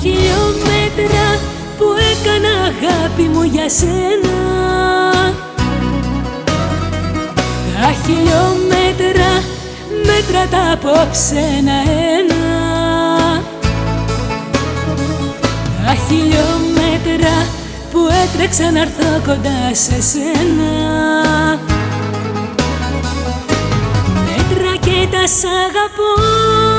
χιλιόμετρα που έκανα αγάπη μου για σένα. Τα χιλιόμετρα μέτρα τα απόψε ένα-ένα Τα χιλιόμετρα που έτρεξα να έρθω κοντά σε σένα. Μέτρα και τα σ' αγαπώ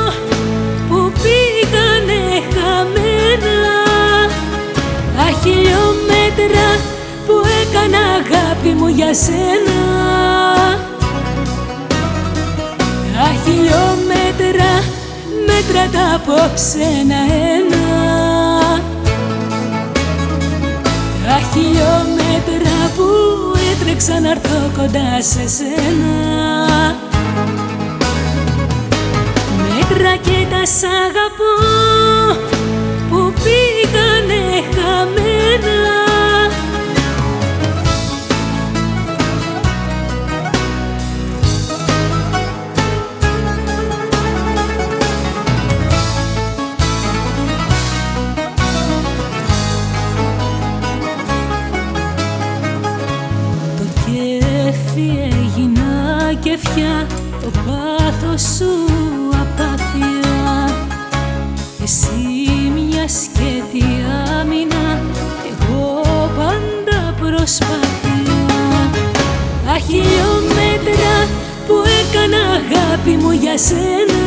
χιλιόμετρα που έκανα αγάπη μου για σένα. Τα χιλιόμετρα μέτρα τα απόψε ένα-ένα Τα χιλιόμετρα που έτρεξα να έρθω κοντά σε σένα. Μέτρα και τα σ' αγαπώ έγινα και φιά το πάθος σου απάθεια Εσύ μια σκέτη άμυνα εγώ πάντα προσπάθεια Τα χιλιόμετρα που έκανα αγάπη μου για σένα.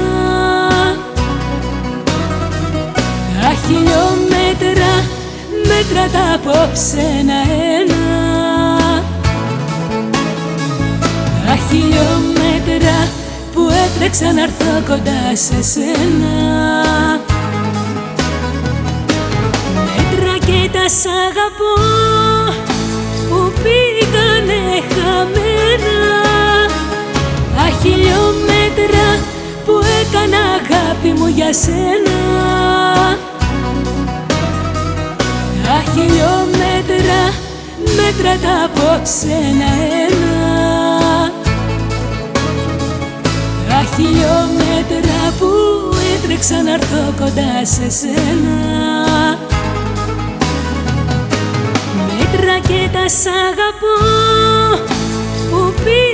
Τα χιλιόμετρα μέτρα τα απόψε ένα-ένα χιλιόμετρα που έτρεξα να έρθω κοντά σε σένα. Μέτρα και τα σ' αγαπώ που πήγανε χαμένα. Τα χιλιόμετρα που έκανα αγάπη μου για σένα. Τα χιλιόμετρα μέτρα τα απόψε ένα-ένα έτρεξα να έρθω κοντά σε σένα. Μέτρα και τα σ' αγαπώ που πήγα